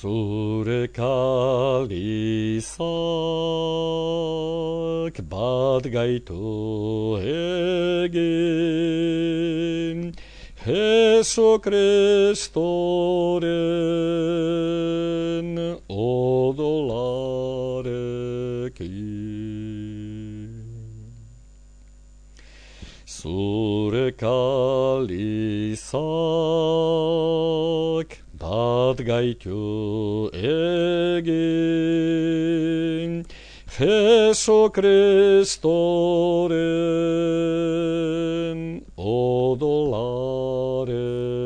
Sure kalisak bat gaitu egin Jesu Kristoren odolarekin. Zure kalizak bat gaitu egin Jesu Kristoren odolarekin.